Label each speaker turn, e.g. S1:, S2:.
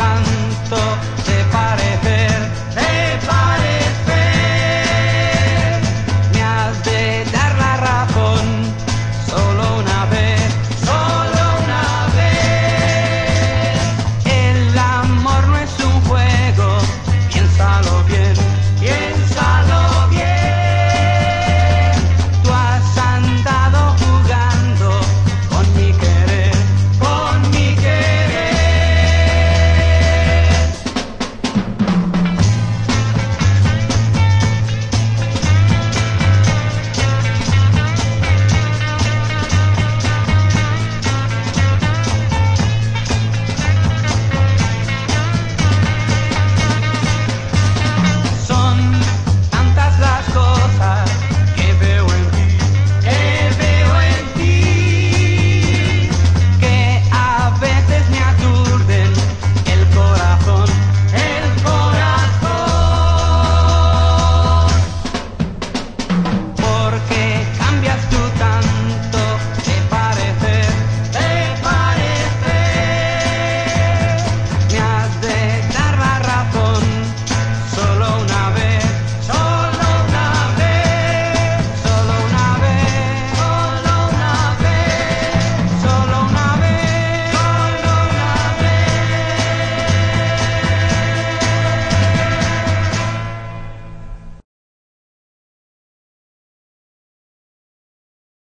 S1: tanto de parecer, de parecer. Me has de dar la razón solo una vez.